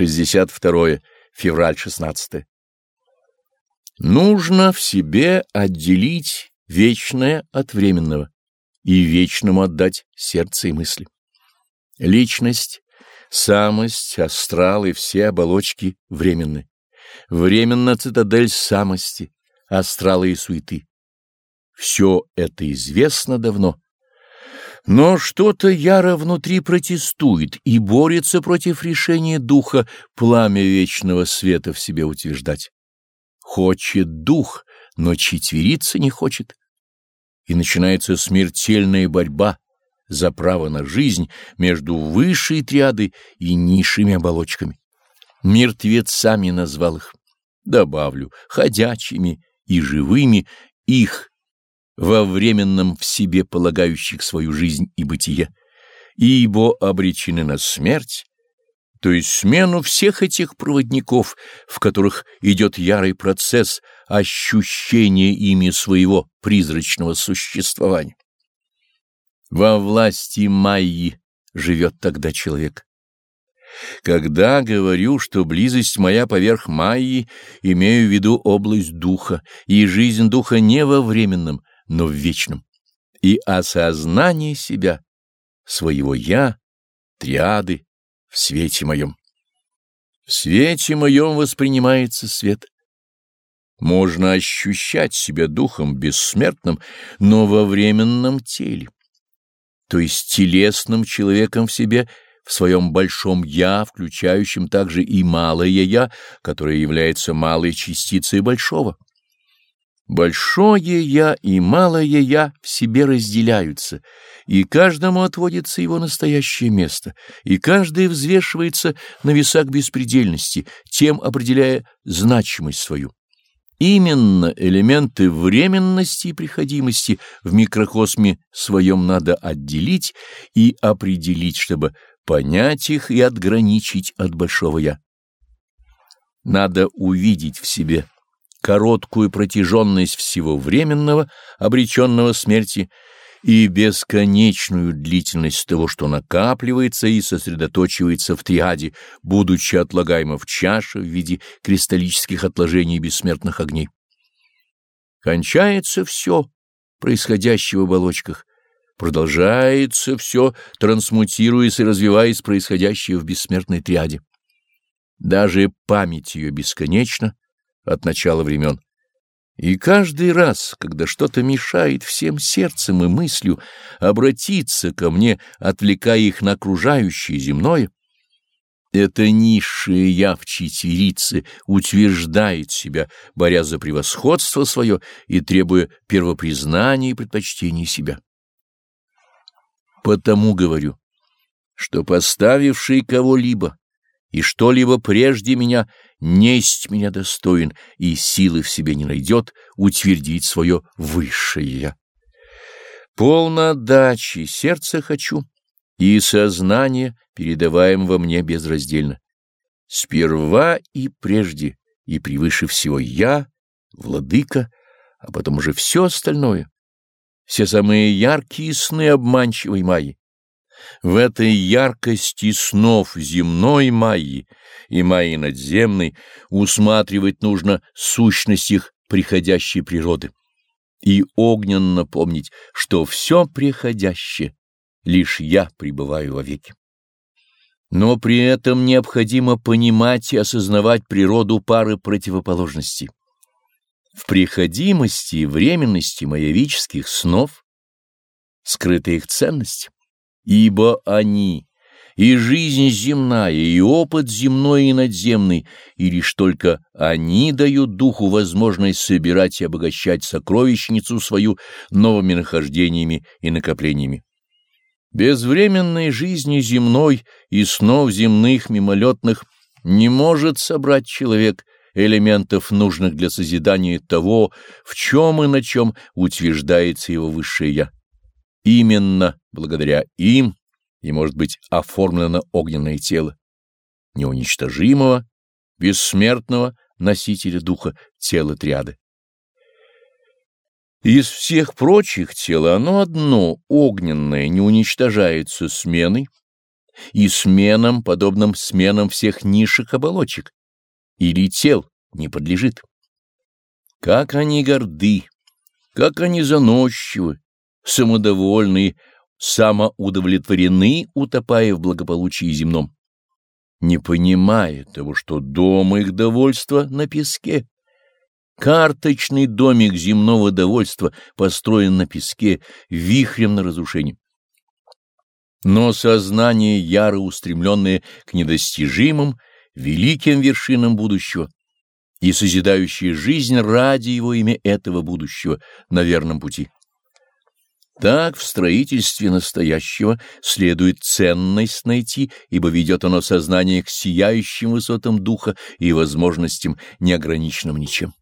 62 февраль 16 Нужно в себе отделить вечное от временного и вечному отдать сердце и мысли. Личность, самость, астрал и все оболочки временны. Временно цитадель самости, астрала и суеты. Все это известно давно. Но что-то яро внутри протестует и борется против решения духа пламя вечного света в себе утверждать. Хочет дух, но четвериться не хочет. И начинается смертельная борьба за право на жизнь между высшей триадой и низшими оболочками. Мертвецами назвал их. Добавлю, ходячими и живыми их во временном в себе полагающих свою жизнь и бытие, ибо обречены на смерть, то есть смену всех этих проводников, в которых идет ярый процесс ощущения ими своего призрачного существования. Во власти Майи живет тогда человек. Когда говорю, что близость моя поверх Майи, имею в виду область духа, и жизнь духа не во временном, но в вечном, и осознание себя, своего «я», триады, в свете моем. В свете моем воспринимается свет. Можно ощущать себя духом бессмертным, но во временном теле, то есть телесным человеком в себе, в своем большом «я», включающем также и малое «я», которое является малой частицей большого. Большое «я» и малое «я» в себе разделяются, и каждому отводится его настоящее место, и каждый взвешивается на весах беспредельности, тем определяя значимость свою. Именно элементы временности и приходимости в микрокосме своем надо отделить и определить, чтобы понять их и отграничить от большого «я». Надо увидеть в себе короткую протяженность всего временного, обреченного смерти, и бесконечную длительность того, что накапливается и сосредоточивается в триаде, будучи отлагаемо в чаше в виде кристаллических отложений бессмертных огней. Кончается все, происходящее в оболочках, продолжается все, трансмутируясь и развиваясь происходящее в бессмертной триаде. Даже память ее бесконечна, от начала времен. И каждый раз, когда что-то мешает всем сердцем и мыслью обратиться ко мне, отвлекая их на окружающее земное, это низшее я в четверице утверждает себя, боря за превосходство свое и требуя первопризнания и предпочтения себя. Потому говорю, что поставивший кого-либо и что-либо прежде меня несть меня достоин и силы в себе не найдет утвердить свое высшее. Полно отдачи сердце хочу, и сознание передаваем во мне безраздельно. Сперва и прежде, и превыше всего я, владыка, а потом уже все остальное, все самые яркие сны обманчивой Майи, в этой яркости снов земной Майи и Майи надземной усматривать нужно сущность их приходящей природы и огненно помнить, что все приходящее, лишь я пребываю вовеки. Но при этом необходимо понимать и осознавать природу пары противоположностей. В приходимости и временности маявических снов скрыта их ценность ибо они и жизнь земная, и опыт земной и надземный, и лишь только они дают духу возможность собирать и обогащать сокровищницу свою новыми нахождениями и накоплениями. Безвременной жизни земной и снов земных мимолетных не может собрать человек элементов, нужных для созидания того, в чем и на чем утверждается его высшее «Я». Именно благодаря им и может быть оформлено огненное тело неуничтожимого, бессмертного носителя духа тела триады. Из всех прочих тел оно одно, огненное, не уничтожается сменой, и сменам, подобным сменам всех низших оболочек или тел, не подлежит. Как они горды, как они заносчивы, самодовольны, самоудовлетворены, утопая в благополучии земном, не понимая того, что дом их довольства на песке. Карточный домик земного довольства построен на песке, вихрем на разрушение. Но сознание, яро устремленное к недостижимым, великим вершинам будущего, и созидающее жизнь ради его имя этого будущего на верном пути. Так в строительстве настоящего следует ценность найти, ибо ведет оно сознание к сияющим высотам духа и возможностям, неограниченным ничем.